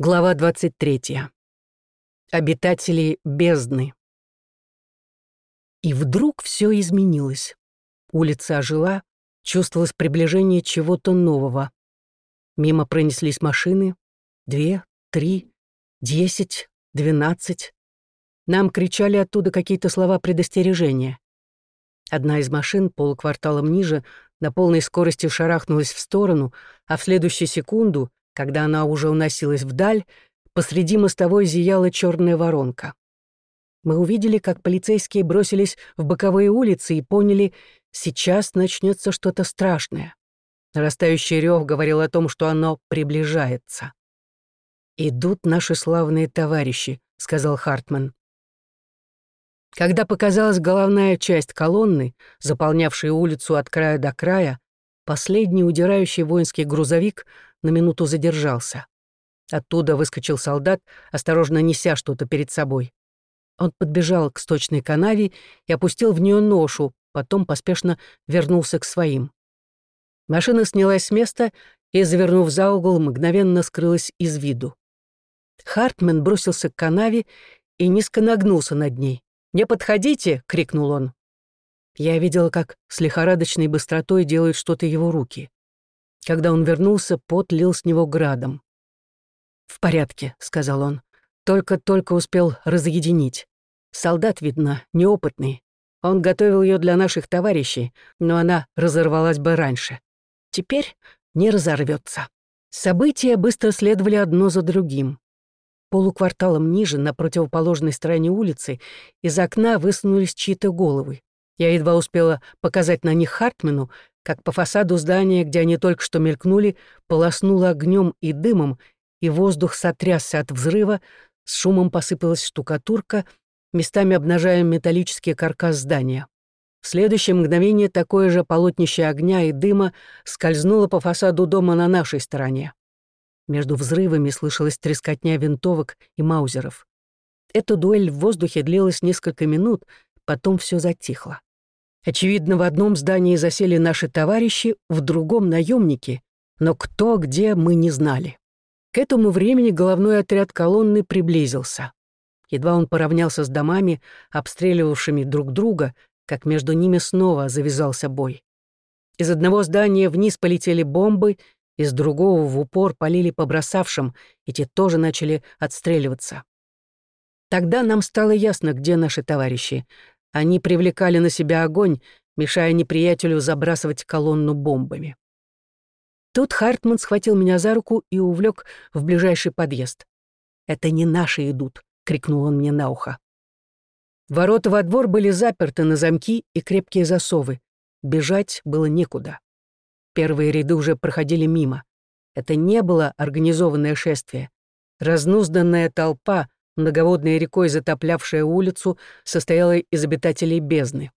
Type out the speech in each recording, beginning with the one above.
Глава 23. Обитатели бездны. И вдруг все изменилось. Улица ожила, чувствовалось приближение чего-то нового. Мимо пронеслись машины. Две, три, десять, двенадцать. Нам кричали оттуда какие-то слова предостережения. Одна из машин полукварталом ниже на полной скорости шарахнулась в сторону, а в следующую секунду — когда она уже уносилась вдаль, посреди мостовой зияла черная воронка. Мы увидели, как полицейские бросились в боковые улицы и поняли, сейчас начнется что-то страшное. Нарастающий рев говорил о том, что оно приближается. «Идут наши славные товарищи», — сказал Хартман. Когда показалась головная часть колонны, заполнявшей улицу от края до края, последний удирающий воинский грузовик на минуту задержался. Оттуда выскочил солдат, осторожно неся что-то перед собой. Он подбежал к сточной канаве и опустил в нее ношу, потом поспешно вернулся к своим. Машина снялась с места и, завернув за угол, мгновенно скрылась из виду. Хартман бросился к канаве и низко нагнулся над ней. «Не подходите!» — крикнул он. Я видела, как с лихорадочной быстротой делают что-то его руки. Когда он вернулся, пот лил с него градом. «В порядке», — сказал он. «Только-только успел разъединить. Солдат, видно, неопытный. Он готовил ее для наших товарищей, но она разорвалась бы раньше. Теперь не разорвется. События быстро следовали одно за другим. Полукварталом ниже, на противоположной стороне улицы, из окна высунулись чьи-то головы. Я едва успела показать на них Хартману, как по фасаду здания, где они только что мелькнули, полоснуло огнем и дымом, и воздух сотрясся от взрыва, с шумом посыпалась штукатурка, местами обнажая металлический каркас здания. В следующее мгновение такое же полотнище огня и дыма скользнуло по фасаду дома на нашей стороне. Между взрывами слышалась трескотня винтовок и маузеров. Эта дуэль в воздухе длилась несколько минут, потом все затихло. Очевидно, в одном здании засели наши товарищи, в другом — наемники, но кто где мы не знали. К этому времени головной отряд колонны приблизился. Едва он поравнялся с домами, обстреливавшими друг друга, как между ними снова завязался бой. Из одного здания вниз полетели бомбы, из другого в упор полили по бросавшим, и те тоже начали отстреливаться. Тогда нам стало ясно, где наши товарищи. Они привлекали на себя огонь, мешая неприятелю забрасывать колонну бомбами. Тут Хартман схватил меня за руку и увлек в ближайший подъезд. «Это не наши идут», — крикнул он мне на ухо. Ворота во двор были заперты на замки и крепкие засовы. Бежать было некуда. Первые ряды уже проходили мимо. Это не было организованное шествие. Разнузданная толпа, многоводной рекой затоплявшая улицу, состояла из обитателей бездны.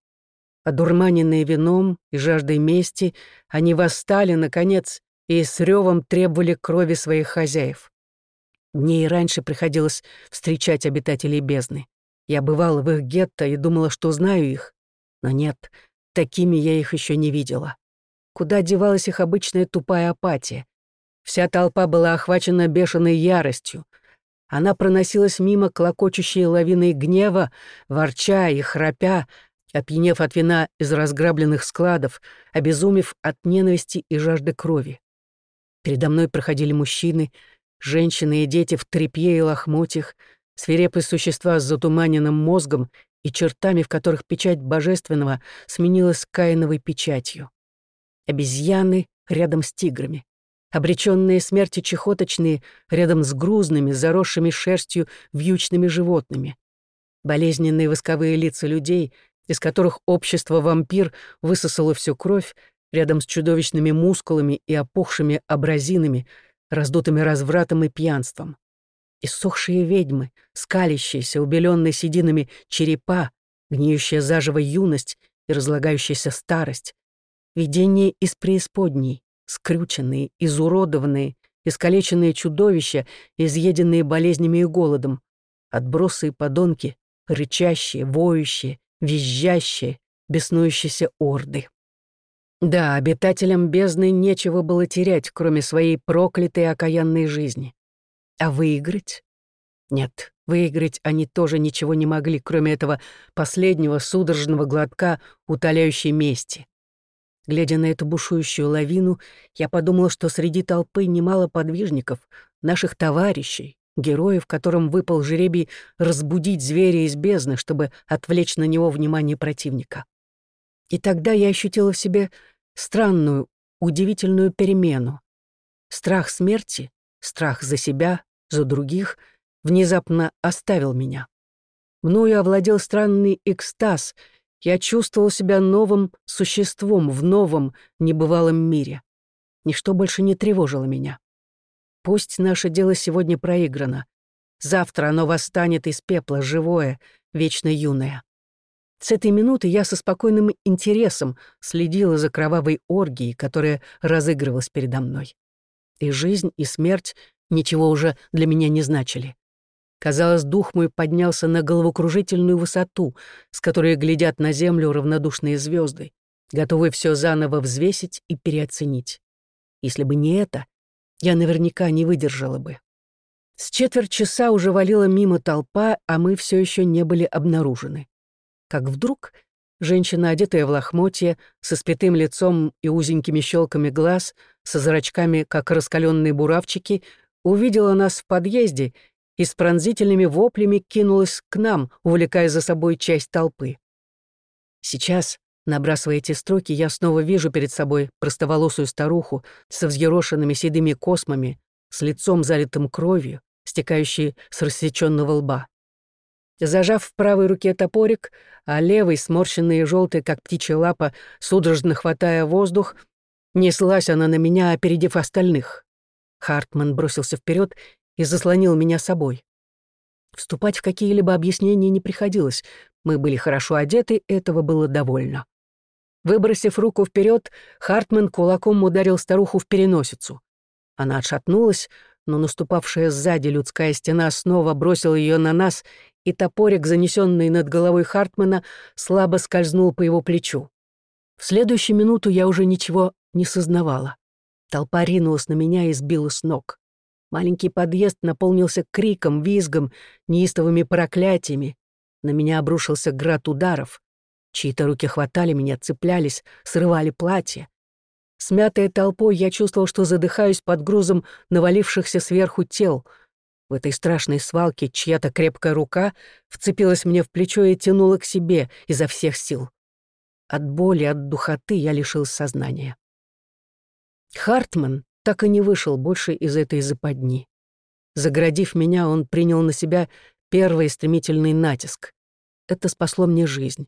Одурманенные вином и жаждой мести, они восстали, наконец, и с ревом требовали крови своих хозяев. Мне и раньше приходилось встречать обитателей бездны. Я бывала в их гетто и думала, что знаю их. Но нет, такими я их еще не видела. Куда девалась их обычная тупая апатия? Вся толпа была охвачена бешеной яростью — она проносилась мимо клокочущей лавиной гнева, ворча и храпя, опьянев от вина из разграбленных складов, обезумев от ненависти и жажды крови. Передо мной проходили мужчины, женщины и дети в тряпье и лохмотьях, свирепые существа с затуманенным мозгом и чертами, в которых печать божественного сменилась каиновой печатью. Обезьяны рядом с тиграми обреченные смерти чехоточные рядом с грузными, заросшими шерстью вьючными животными. Болезненные восковые лица людей, из которых общество-вампир высосало всю кровь, рядом с чудовищными мускулами и опухшими абразинами, раздутыми развратом и пьянством. Иссохшие ведьмы, скалящиеся, убеленные сединами черепа, гниющая заживо юность и разлагающаяся старость. Видение из преисподней, скрюченные, изуродованные, искалеченные чудовища, изъеденные болезнями и голодом, отбросы и подонки, рычащие, воющие, визжащие, беснующиеся орды. Да, обитателям бездны нечего было терять, кроме своей проклятой окаянной жизни. А выиграть? Нет, выиграть они тоже ничего не могли, кроме этого последнего судорожного глотка утоляющей мести. Глядя на эту бушующую лавину, я подумала, что среди толпы немало подвижников, наших товарищей, героев, которым выпал жребий разбудить зверя из бездны, чтобы отвлечь на него внимание противника. И тогда я ощутила в себе странную, удивительную перемену. Страх смерти, страх за себя, за других внезапно оставил меня. Мною овладел странный экстаз, я чувствовал себя новым существом в новом, небывалом мире. Ничто больше не тревожило меня. Пусть наше дело сегодня проиграно. Завтра оно восстанет из пепла, живое, вечно юное. С этой минуты я со спокойным интересом следила за кровавой оргией, которая разыгрывалась передо мной. И жизнь, и смерть ничего уже для меня не значили. Казалось, дух мой поднялся на головокружительную высоту, с которой глядят на землю равнодушные звезды, готовые все заново взвесить и переоценить. Если бы не это, я наверняка не выдержала бы. С четверть часа уже валила мимо толпа, а мы все еще не были обнаружены. Как вдруг женщина, одетая в лохмотье, со спитым лицом и узенькими щелками глаз, со зрачками, как раскаленные буравчики, увидела нас в подъезде и с пронзительными воплями кинулась к нам, увлекая за собой часть толпы. Сейчас, Набрасывая эти строки, я снова вижу перед собой простоволосую старуху со взъерошенными седыми космами, с лицом залитым кровью, стекающей с рассеченного лба. Зажав в правой руке топорик, а левой, сморщенной и желтой, как птичья лапа, судорожно хватая воздух, неслась она на меня, опередив остальных. Хартман бросился вперед и заслонил меня собой. Вступать в какие-либо объяснения не приходилось. Мы были хорошо одеты, этого было довольно. Выбросив руку вперед, Хартман кулаком ударил старуху в переносицу. Она отшатнулась, но наступавшая сзади людская стена снова бросила ее на нас, и топорик, занесенный над головой Хартмана, слабо скользнул по его плечу. В следующую минуту я уже ничего не сознавала. Толпа ринулась на меня и сбила с ног. Маленький подъезд наполнился криком, визгом, неистовыми проклятиями. На меня обрушился град ударов. Чьи-то руки хватали меня, цеплялись, срывали платье. Смятая толпой, я чувствовал, что задыхаюсь под грузом навалившихся сверху тел. В этой страшной свалке чья-то крепкая рука вцепилась мне в плечо и тянула к себе изо всех сил. От боли, от духоты я лишился сознания. Хартман так и не вышел больше из этой западни. Заградив меня, он принял на себя первый стремительный натиск. Это спасло мне жизнь.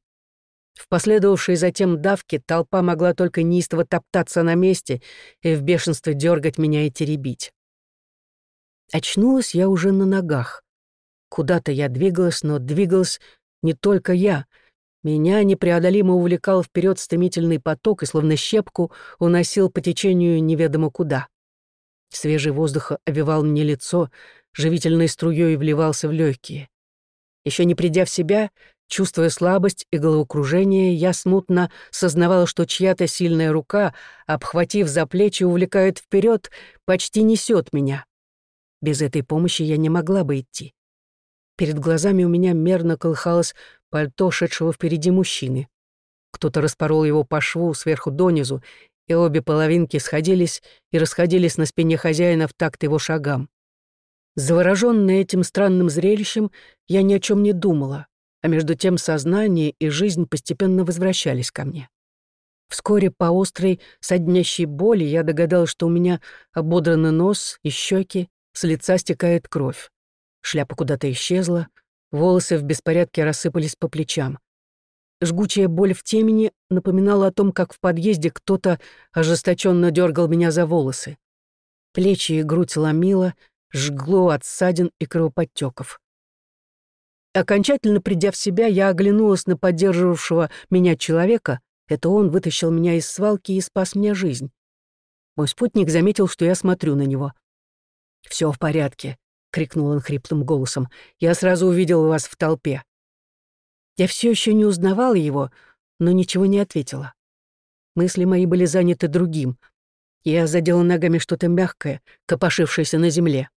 В последовавшей затем давке толпа могла только неистово топтаться на месте и в бешенстве дергать меня и теребить. Очнулась я уже на ногах. Куда-то я двигалась, но двигалась не только я. Меня непреодолимо увлекал вперед стремительный поток и, словно щепку, уносил по течению неведомо куда. Свежий воздух овивал мне лицо, живительной струей вливался в легкие. Еще не придя в себя, Чувствуя слабость и головокружение, я смутно сознавала, что чья-то сильная рука, обхватив за плечи, увлекает вперед, почти несет меня. Без этой помощи я не могла бы идти. Перед глазами у меня мерно колыхалось пальто шедшего впереди мужчины. Кто-то распорол его по шву сверху донизу, и обе половинки сходились и расходились на спине хозяина в такт его шагам. Заворожённая этим странным зрелищем, я ни о чем не думала а между тем сознание и жизнь постепенно возвращались ко мне. Вскоре по острой, соднящей боли я догадалась, что у меня ободраны нос и щеки, с лица стекает кровь. Шляпа куда-то исчезла, волосы в беспорядке рассыпались по плечам. Жгучая боль в темени напоминала о том, как в подъезде кто-то ожесточенно дергал меня за волосы. Плечи и грудь ломило, жгло от ссадин и кровоподтеков. Окончательно придя в себя, я оглянулась на поддерживавшего меня человека. Это он вытащил меня из свалки и спас мне жизнь. Мой спутник заметил, что я смотрю на него. Все в порядке», — крикнул он хриплым голосом. «Я сразу увидел вас в толпе». Я все еще не узнавала его, но ничего не ответила. Мысли мои были заняты другим. Я задела ногами что-то мягкое, копошившееся на земле.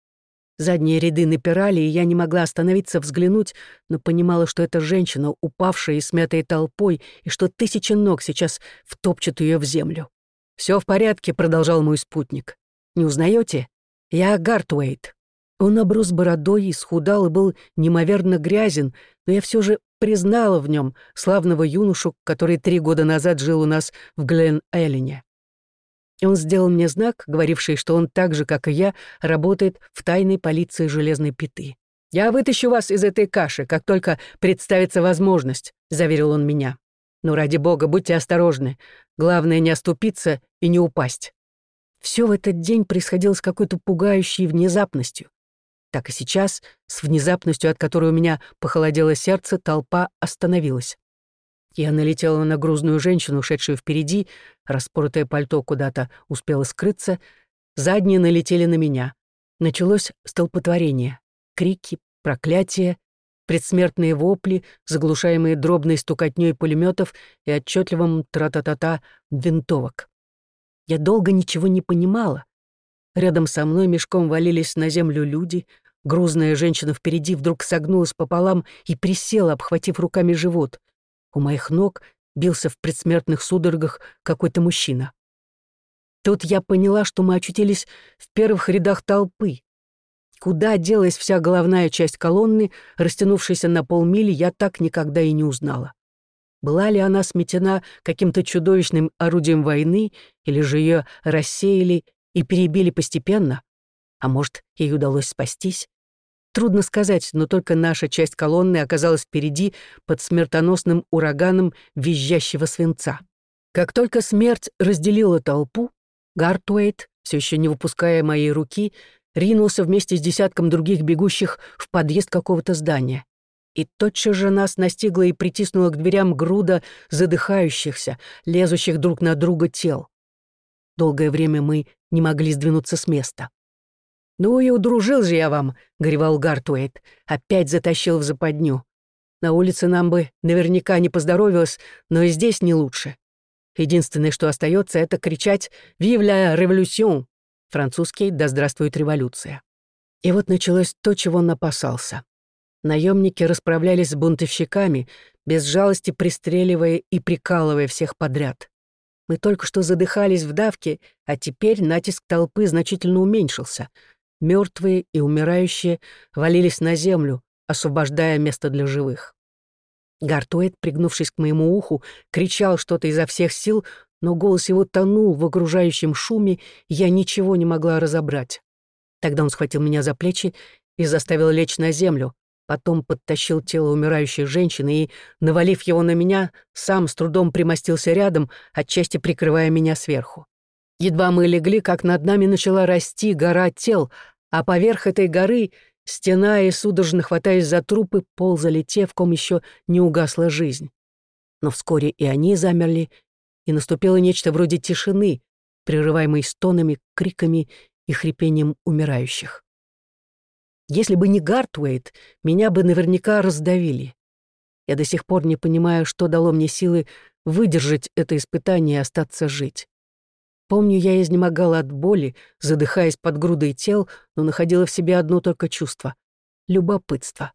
Задние ряды напирали, и я не могла остановиться взглянуть, но понимала, что это женщина, упавшая и смятой толпой, и что тысячи ног сейчас втопчут ее в землю. Все в порядке», — продолжал мой спутник. «Не узнаете? Я Гартуэйт». Он оброс бородой, исхудал и был неимоверно грязен, но я все же признала в нем славного юношу, который три года назад жил у нас в Глен-Эллене. И он сделал мне знак, говоривший, что он так же, как и я, работает в тайной полиции Железной Пяты. «Я вытащу вас из этой каши, как только представится возможность», — заверил он меня. «Но ради бога, будьте осторожны. Главное, не оступиться и не упасть». Все в этот день происходило с какой-то пугающей внезапностью. Так и сейчас, с внезапностью, от которой у меня похолодело сердце, толпа остановилась. Я налетела на грузную женщину, шедшую впереди, распоротое пальто куда-то успело скрыться, задние налетели на меня. Началось столпотворение. Крики, проклятия, предсмертные вопли, заглушаемые дробной стукотнёй пулеметов и отчетливым тра-та-та-та винтовок. Я долго ничего не понимала. Рядом со мной мешком валились на землю люди, грузная женщина впереди вдруг согнулась пополам и присела, обхватив руками живот — у моих ног бился в предсмертных судорогах какой-то мужчина. Тут я поняла, что мы очутились в первых рядах толпы. Куда делась вся головная часть колонны, растянувшейся на полмили, я так никогда и не узнала. Была ли она сметена каким-то чудовищным орудием войны, или же ее рассеяли и перебили постепенно? А может, ей удалось спастись? Трудно сказать, но только наша часть колонны оказалась впереди под смертоносным ураганом визжащего свинца. Как только смерть разделила толпу, Гартуэйт, все еще не выпуская моей руки, ринулся вместе с десятком других бегущих в подъезд какого-то здания. И тотчас же нас настигла и притиснула к дверям груда задыхающихся, лезущих друг на друга тел. Долгое время мы не могли сдвинуться с места. «Ну и удружил же я вам», — горевал Гартуэйт. Опять затащил в западню. На улице нам бы наверняка не поздоровилось, но и здесь не лучше. Единственное, что остается, это кричать «Vive la révolution!» Французский «Да здравствует революция!» И вот началось то, чего он опасался. Наемники расправлялись с бунтовщиками, без жалости пристреливая и прикалывая всех подряд. Мы только что задыхались в давке, а теперь натиск толпы значительно уменьшился — Мертвые и умирающие валились на землю, освобождая место для живых. Гартуэт, пригнувшись к моему уху, кричал что-то изо всех сил, но голос его тонул в окружающем шуме, и я ничего не могла разобрать. Тогда он схватил меня за плечи и заставил лечь на землю, потом подтащил тело умирающей женщины и, навалив его на меня, сам с трудом примостился рядом, отчасти прикрывая меня сверху. Едва мы легли, как над нами начала расти гора тел, а поверх этой горы, стена и судорожно хватаясь за трупы, ползали те, в ком еще не угасла жизнь. Но вскоре и они замерли, и наступило нечто вроде тишины, прерываемой стонами, криками и хрипением умирающих. Если бы не Гартуэйт, меня бы наверняка раздавили. Я до сих пор не понимаю, что дало мне силы выдержать это испытание и остаться жить. Помню, я изнемогала от боли, задыхаясь под грудой тел, но находила в себе одно только чувство — любопытство.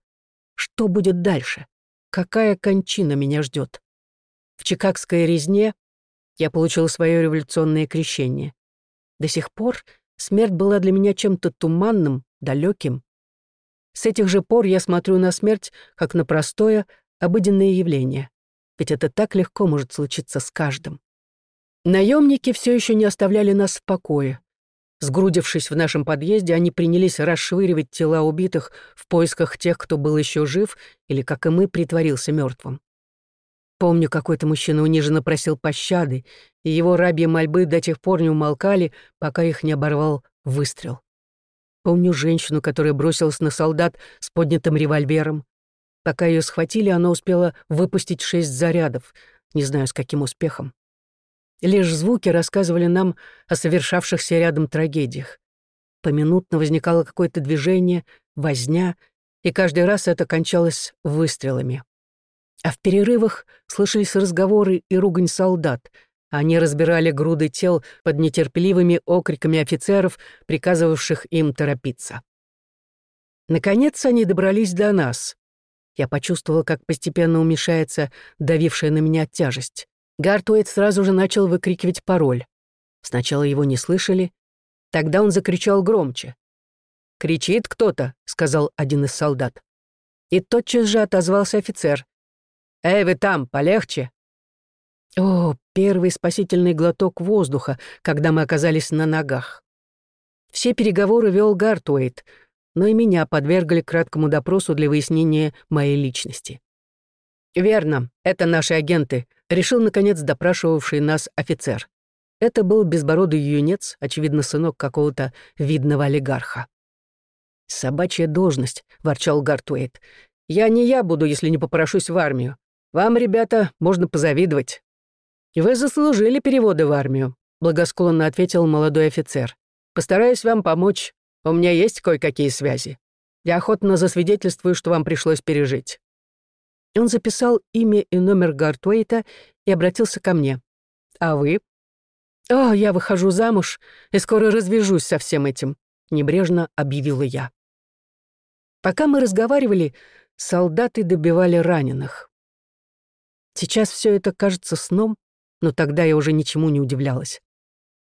Что будет дальше? Какая кончина меня ждет? В чикагской резне я получила свое революционное крещение. До сих пор смерть была для меня чем-то туманным, далеким. С этих же пор я смотрю на смерть как на простое, обыденное явление. Ведь это так легко может случиться с каждым. Наемники все еще не оставляли нас в покое. Сгрудившись в нашем подъезде, они принялись расшвыривать тела убитых в поисках тех, кто был еще жив или, как и мы, притворился мертвым. Помню, какой-то мужчина униженно просил пощады, и его рабьи мольбы до тех пор не умолкали, пока их не оборвал выстрел. Помню женщину, которая бросилась на солдат с поднятым револьвером. Пока ее схватили, она успела выпустить шесть зарядов, не знаю, с каким успехом. Лишь звуки рассказывали нам о совершавшихся рядом трагедиях. Поминутно возникало какое-то движение, возня, и каждый раз это кончалось выстрелами. А в перерывах слышались разговоры и ругань солдат. Они разбирали груды тел под нетерпеливыми окриками офицеров, приказывавших им торопиться. Наконец они добрались до нас. Я почувствовала, как постепенно уменьшается давившая на меня тяжесть. Гартуэйт сразу же начал выкрикивать пароль. Сначала его не слышали, тогда он закричал громче. «Кричит кто-то», — сказал один из солдат. И тотчас же отозвался офицер. «Эй, вы там, полегче!» О, первый спасительный глоток воздуха, когда мы оказались на ногах. Все переговоры вел Гартуэйт, но и меня подвергли краткому допросу для выяснения моей личности. «Верно, это наши агенты», — решил, наконец, допрашивавший нас офицер. Это был безбородый юнец, очевидно, сынок какого-то видного олигарха. «Собачья должность», — ворчал Гартуэйт. «Я не я буду, если не попрошусь в армию. Вам, ребята, можно позавидовать». «Вы заслужили переводы в армию», — благосклонно ответил молодой офицер. «Постараюсь вам помочь. У меня есть кое-какие связи. Я охотно засвидетельствую, что вам пришлось пережить». Он записал имя и номер Гартуэйта и обратился ко мне. «А вы?» «О, я выхожу замуж и скоро развяжусь со всем этим», — небрежно объявила я. Пока мы разговаривали, солдаты добивали раненых. Сейчас все это кажется сном, но тогда я уже ничему не удивлялась.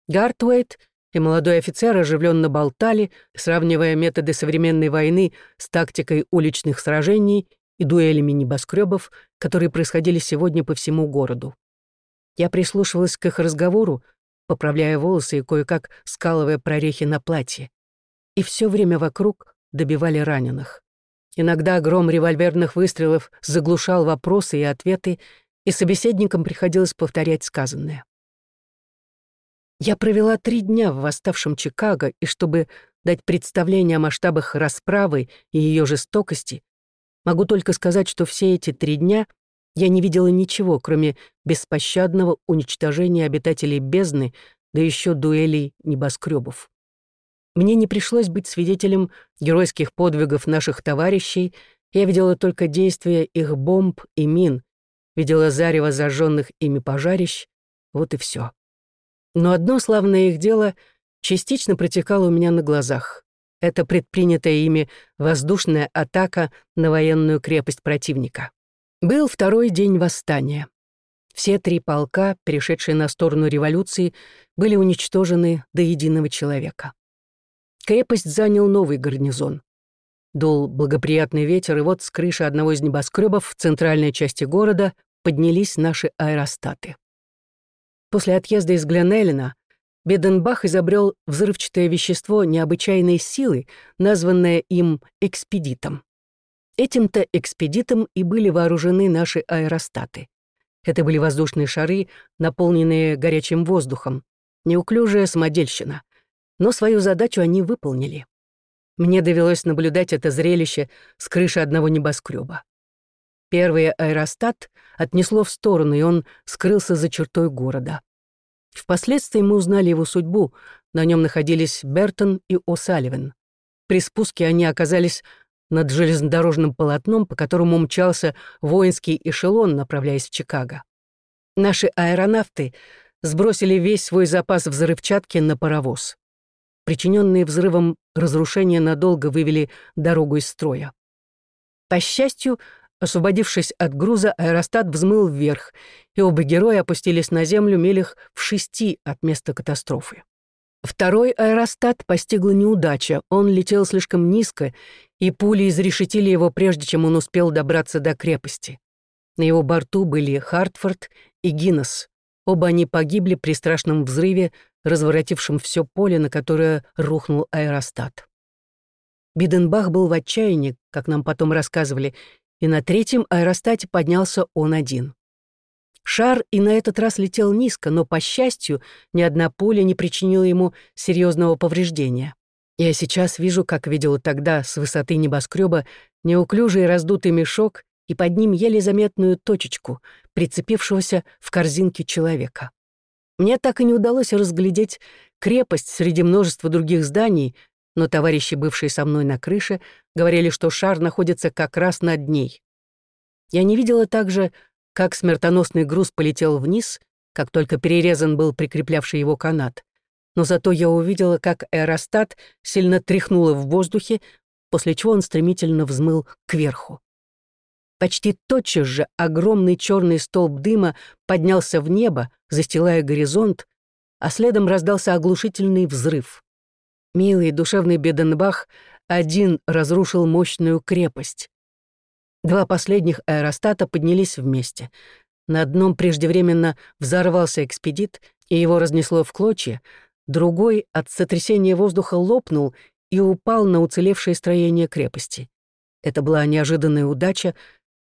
Гартуэйт и молодой офицер оживленно болтали, сравнивая методы современной войны с тактикой уличных сражений и дуэлями небоскребов, которые происходили сегодня по всему городу. Я прислушивалась к их разговору, поправляя волосы и кое-как скалывая прорехи на платье. И все время вокруг добивали раненых. Иногда гром револьверных выстрелов заглушал вопросы и ответы, и собеседникам приходилось повторять сказанное. Я провела три дня в восставшем Чикаго, и чтобы дать представление о масштабах расправы и ее жестокости, могу только сказать, что все эти три дня я не видела ничего, кроме беспощадного уничтожения обитателей бездны, да еще дуэлей небоскребов. Мне не пришлось быть свидетелем геройских подвигов наших товарищей, я видела только действия их бомб и мин, видела зарево зажженных ими пожарищ, вот и все. Но одно славное их дело частично протекало у меня на глазах. Это предпринятая ими воздушная атака на военную крепость противника. Был второй день восстания. Все три полка, перешедшие на сторону революции, были уничтожены до единого человека. Крепость занял новый гарнизон. Дул благоприятный ветер, и вот с крыши одного из небоскребов в центральной части города поднялись наши аэростаты. После отъезда из Гленеллина Беденбах изобрел взрывчатое вещество необычайной силы, названное им экспедитом. Этим-то экспедитом и были вооружены наши аэростаты. Это были воздушные шары, наполненные горячим воздухом, неуклюжая самодельщина. Но свою задачу они выполнили. Мне довелось наблюдать это зрелище с крыши одного небоскреба. Первый аэростат отнесло в сторону, и он скрылся за чертой города. Впоследствии мы узнали его судьбу. На нем находились Бертон и О'Салливан. При спуске они оказались над железнодорожным полотном, по которому мчался воинский эшелон, направляясь в Чикаго. Наши аэронавты сбросили весь свой запас взрывчатки на паровоз. Причиненные взрывом разрушения надолго вывели дорогу из строя. По счастью, Освободившись от груза, аэростат взмыл вверх, и оба героя опустились на землю милях в шести от места катастрофы. Второй аэростат постигла неудача, он летел слишком низко, и пули изрешетили его, прежде чем он успел добраться до крепости. На его борту были Хартфорд и Гиннес. Оба они погибли при страшном взрыве, разворотившем все поле, на которое рухнул аэростат. Биденбах был в отчаянии, как нам потом рассказывали, и на третьем аэростате поднялся он один. Шар и на этот раз летел низко, но, по счастью, ни одна пуля не причинила ему серьезного повреждения. Я сейчас вижу, как видела тогда с высоты небоскреба неуклюжий раздутый мешок и под ним еле заметную точечку, прицепившегося в корзинке человека. Мне так и не удалось разглядеть крепость среди множества других зданий, но товарищи, бывшие со мной на крыше, говорили, что шар находится как раз над ней. Я не видела также, как смертоносный груз полетел вниз, как только перерезан был прикреплявший его канат. Но зато я увидела, как аэростат сильно тряхнуло в воздухе, после чего он стремительно взмыл кверху. Почти тотчас же огромный черный столб дыма поднялся в небо, застилая горизонт, а следом раздался оглушительный взрыв. Милый душевный Беденбах один разрушил мощную крепость. Два последних аэростата поднялись вместе. На одном преждевременно взорвался экспедит, и его разнесло в клочья, другой от сотрясения воздуха лопнул и упал на уцелевшее строение крепости. Это была неожиданная удача,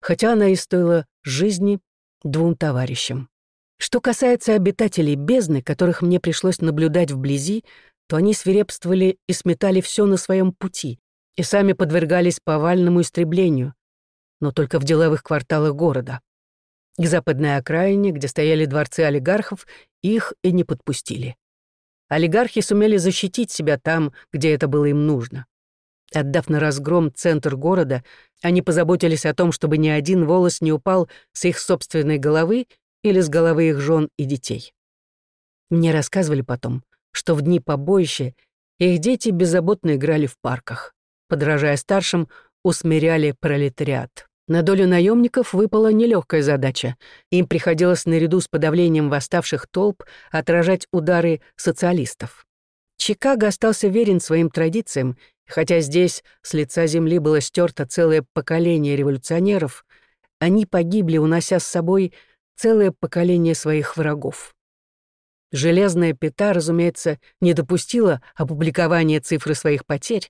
хотя она и стоила жизни двум товарищам. Что касается обитателей бездны, которых мне пришлось наблюдать вблизи, то они свирепствовали и сметали все на своем пути, и сами подвергались повальному истреблению, но только в деловых кварталах города. К западной окраине, где стояли дворцы олигархов, их и не подпустили. Олигархи сумели защитить себя там, где это было им нужно. Отдав на разгром центр города, они позаботились о том, чтобы ни один волос не упал с их собственной головы или с головы их жен и детей. Мне рассказывали потом, что в дни побоища их дети беззаботно играли в парках. Подражая старшим, усмиряли пролетариат. На долю наемников выпала нелегкая задача. Им приходилось наряду с подавлением восставших толп отражать удары социалистов. Чикаго остался верен своим традициям, хотя здесь с лица земли было стерто целое поколение революционеров, они погибли, унося с собой целое поколение своих врагов. Железная пята, разумеется, не допустила опубликования цифры своих потерь,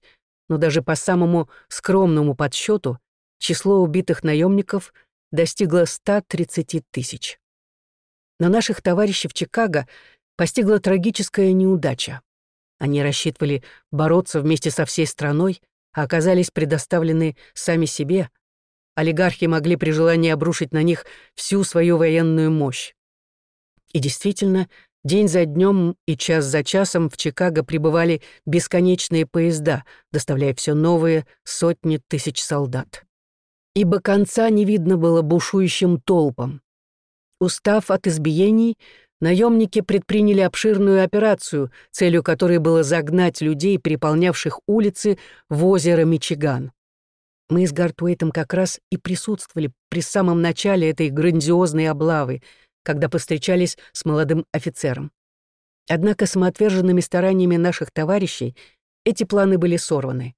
но даже по самому скромному подсчету число убитых наемников достигло 130 тысяч. Но наших товарищей в Чикаго постигла трагическая неудача. Они рассчитывали бороться вместе со всей страной, а оказались предоставлены сами себе. Олигархи могли при желании обрушить на них всю свою военную мощь. И действительно, день за днем и час за часом в Чикаго прибывали бесконечные поезда, доставляя все новые сотни тысяч солдат ибо конца не видно было бушующим толпам. Устав от избиений, наемники предприняли обширную операцию, целью которой было загнать людей, переполнявших улицы, в озеро Мичиган. Мы с Гартуэйтом как раз и присутствовали при самом начале этой грандиозной облавы, когда повстречались с молодым офицером. Однако самоотверженными стараниями наших товарищей эти планы были сорваны.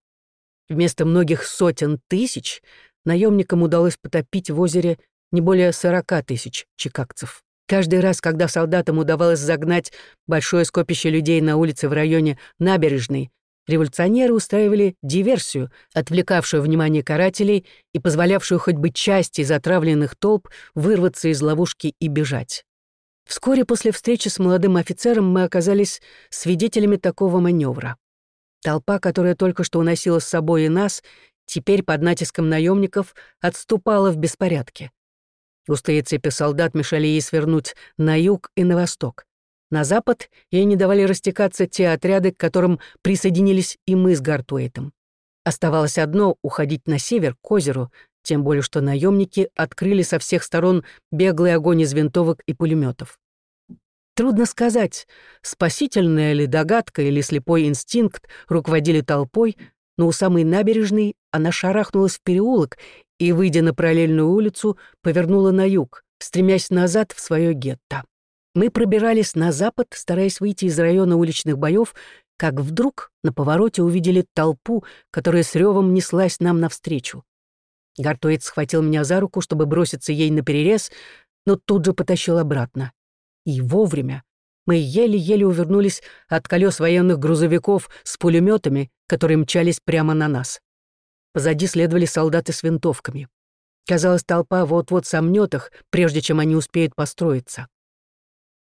Вместо многих сотен тысяч наемникам удалось потопить в озере не более 40 тысяч чикагцев. Каждый раз, когда солдатам удавалось загнать большое скопище людей на улице в районе набережной, революционеры устраивали диверсию, отвлекавшую внимание карателей и позволявшую хоть бы части из отравленных толп вырваться из ловушки и бежать. Вскоре после встречи с молодым офицером мы оказались свидетелями такого маневра. Толпа, которая только что уносила с собой и нас, теперь под натиском наемников отступала в беспорядке. Густые цепи солдат мешали ей свернуть на юг и на восток. На запад ей не давали растекаться те отряды, к которым присоединились и мы с Гартуэйтом. Оставалось одно — уходить на север, к озеру, тем более что наемники открыли со всех сторон беглый огонь из винтовок и пулеметов. Трудно сказать, спасительная ли догадка или слепой инстинкт руководили толпой, но у самой набережной она шарахнулась в переулок и, выйдя на параллельную улицу, повернула на юг, стремясь назад в свое гетто. Мы пробирались на запад, стараясь выйти из района уличных боев, как вдруг на повороте увидели толпу, которая с ревом неслась нам навстречу. Гартуэт схватил меня за руку, чтобы броситься ей на перерез, но тут же потащил обратно. И вовремя, мы еле-еле увернулись от колес военных грузовиков с пулеметами, которые мчались прямо на нас. Позади следовали солдаты с винтовками. Казалось, толпа вот-вот сомнет их, прежде чем они успеют построиться.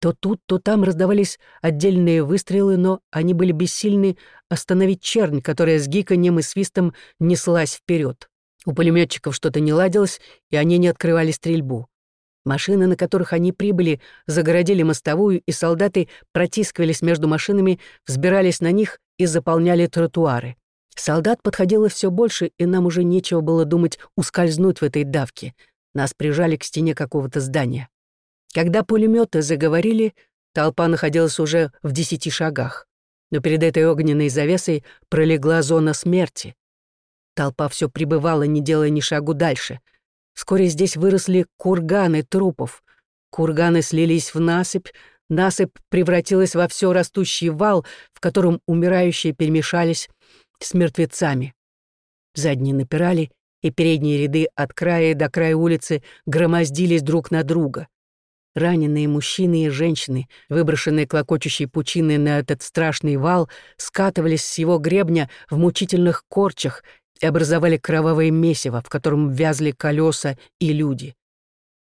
То тут, то там раздавались отдельные выстрелы, но они были бессильны остановить чернь, которая с гиканьем и свистом неслась вперед. У пулеметчиков что-то не ладилось, и они не открывали стрельбу. Машины, на которых они прибыли, загородили мостовую, и солдаты протискивались между машинами, взбирались на них и заполняли тротуары. Солдат подходило все больше, и нам уже нечего было думать ускользнуть в этой давке. Нас прижали к стене какого-то здания. Когда пулеметы заговорили, толпа находилась уже в десяти шагах. Но перед этой огненной завесой пролегла зона смерти. Толпа все прибывала, не делая ни шагу дальше. Вскоре здесь выросли курганы трупов. Курганы слились в насыпь, насыпь превратилась во все растущий вал, в котором умирающие перемешались с мертвецами. Задние напирали, и передние ряды от края до края улицы громоздились друг на друга. Раненые мужчины и женщины, выброшенные клокочущей пучиной на этот страшный вал, скатывались с его гребня в мучительных корчах и образовали кровавое месиво, в котором вязли колеса и люди.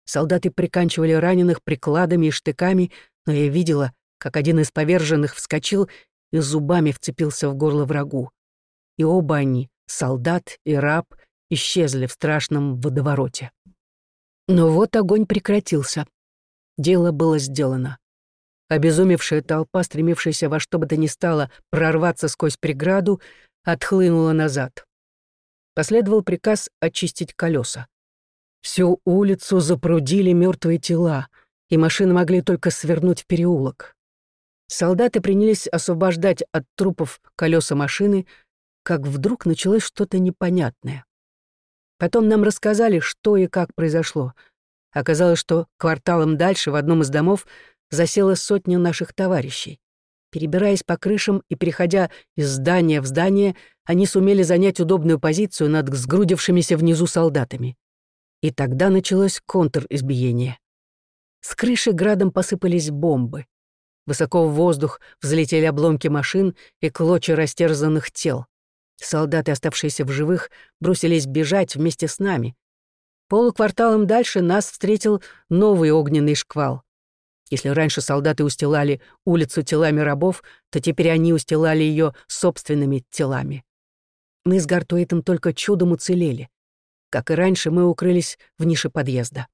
Солдаты приканчивали раненых прикладами и штыками, но я видела, как один из поверженных вскочил и зубами вцепился в горло врагу. И оба они, солдат и раб, исчезли в страшном водовороте. Но вот огонь прекратился. Дело было сделано. Обезумевшая толпа, стремившаяся во что бы то ни стало прорваться сквозь преграду, отхлынула назад. Последовал приказ очистить колеса. Всю улицу запрудили мертвые тела, и машины могли только свернуть в переулок. Солдаты принялись освобождать от трупов колеса машины, как вдруг началось что-то непонятное. Потом нам рассказали, что и как произошло. Оказалось, что кварталом дальше в одном из домов засела сотня наших товарищей. Перебираясь по крышам и переходя из здания в здание, они сумели занять удобную позицию над сгрудившимися внизу солдатами. И тогда началось контр-избиение. С крыши градом посыпались бомбы. Высоко в воздух взлетели обломки машин и клочья растерзанных тел. Солдаты, оставшиеся в живых, бросились бежать вместе с нами. Полукварталом дальше нас встретил новый огненный шквал. Если раньше солдаты устилали улицу телами рабов, то теперь они устилали ее собственными телами. Мы с Гартуэтом только чудом уцелели. Как и раньше, мы укрылись в нише подъезда.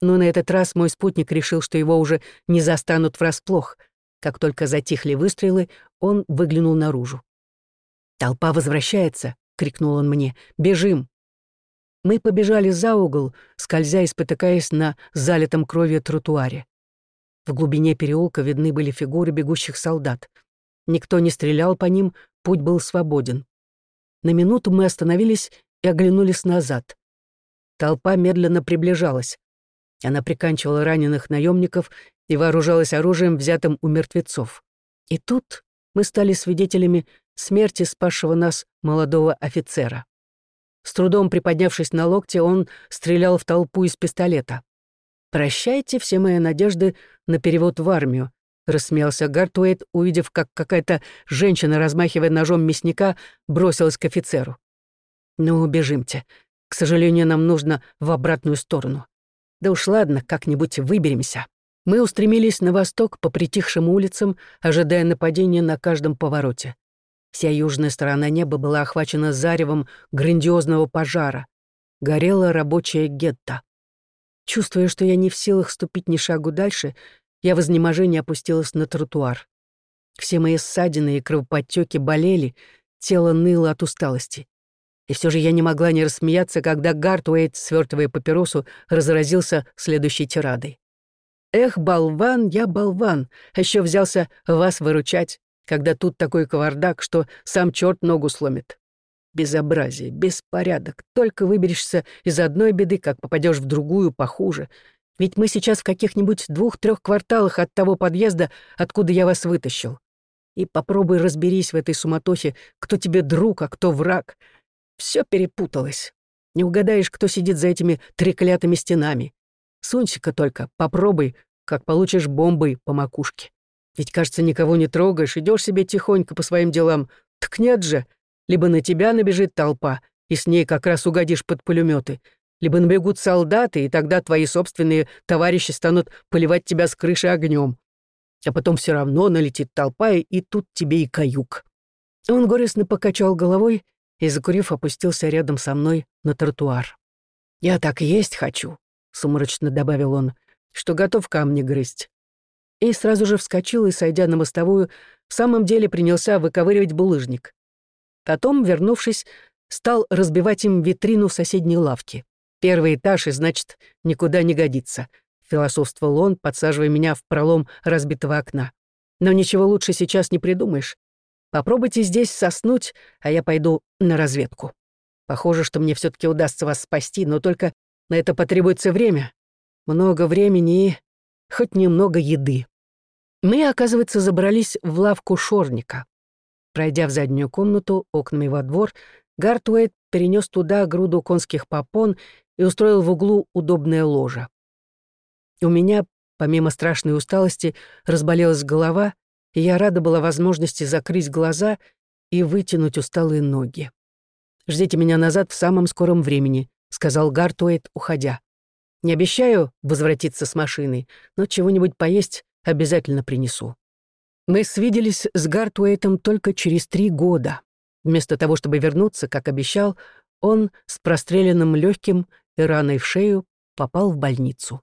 Но на этот раз мой спутник решил, что его уже не застанут врасплох. Как только затихли выстрелы, он выглянул наружу. «Толпа возвращается!» — крикнул он мне. «Бежим!» Мы побежали за угол, скользя и спотыкаясь на залитом кровью тротуаре. В глубине переулка видны были фигуры бегущих солдат. Никто не стрелял по ним, путь был свободен. На минуту мы остановились и оглянулись назад. Толпа медленно приближалась. Она приканчивала раненых наемников и вооружалась оружием, взятым у мертвецов. И тут мы стали свидетелями смерти спасшего нас молодого офицера. С трудом приподнявшись на локте, он стрелял в толпу из пистолета. «Прощайте все мои надежды на перевод в армию», — рассмеялся Гартуэйт, увидев, как какая-то женщина, размахивая ножом мясника, бросилась к офицеру. «Ну, бежимте. К сожалению, нам нужно в обратную сторону. Да уж ладно, как-нибудь выберемся». Мы устремились на восток по притихшим улицам, ожидая нападения на каждом повороте. Вся южная сторона неба была охвачена заревом грандиозного пожара. Горело рабочее гетто. Чувствуя, что я не в силах ступить ни шагу дальше, я в изнеможении опустилась на тротуар. Все мои ссадины и кровоподтёки болели, тело ныло от усталости. И все же я не могла не рассмеяться, когда Гартуэйт, свертывая папиросу, разразился следующей тирадой. «Эх, болван, я болван, еще взялся вас выручать когда тут такой кавардак, что сам черт ногу сломит. Безобразие, беспорядок. Только выберешься из одной беды, как попадешь в другую, похуже. Ведь мы сейчас в каких-нибудь двух-трех кварталах от того подъезда, откуда я вас вытащил. И попробуй разберись в этой суматохе, кто тебе друг, а кто враг. Все перепуталось. Не угадаешь, кто сидит за этими треклятыми стенами. Сунься-ка только, попробуй, как получишь бомбой по макушке. Ведь, кажется, никого не трогаешь, идешь себе тихонько по своим делам. Так нет же. Либо на тебя набежит толпа, и с ней как раз угодишь под пулеметы, либо набегут солдаты, и тогда твои собственные товарищи станут поливать тебя с крыши огнем. А потом все равно налетит толпа, и тут тебе и каюк. Он горестно покачал головой и, закурив, опустился рядом со мной на тротуар. «Я так есть хочу», — сумрачно добавил он, — «что готов камни грызть и сразу же вскочил и, сойдя на мостовую, в самом деле принялся выковыривать булыжник. Потом, вернувшись, стал разбивать им витрину в соседней лавке. Первый этаж, и, значит, никуда не годится, философствовал он, подсаживая меня в пролом разбитого окна. Но ничего лучше сейчас не придумаешь. Попробуйте здесь соснуть, а я пойду на разведку. Похоже, что мне все таки удастся вас спасти, но только на это потребуется время. Много времени и хоть немного еды. Мы, оказывается, забрались в лавку шорника. Пройдя в заднюю комнату, окнами во двор, Гартуэйт перенес туда груду конских попон и устроил в углу удобное ложе. У меня, помимо страшной усталости, разболелась голова, и я рада была возможности закрыть глаза и вытянуть усталые ноги. «Ждите меня назад в самом скором времени», — сказал Гартуэйт, уходя. «Не обещаю возвратиться с машиной, но чего-нибудь поесть обязательно принесу». Мы свиделись с Гартуэйтом только через три года. Вместо того, чтобы вернуться, как обещал, он с простреленным легким и раной в шею попал в больницу.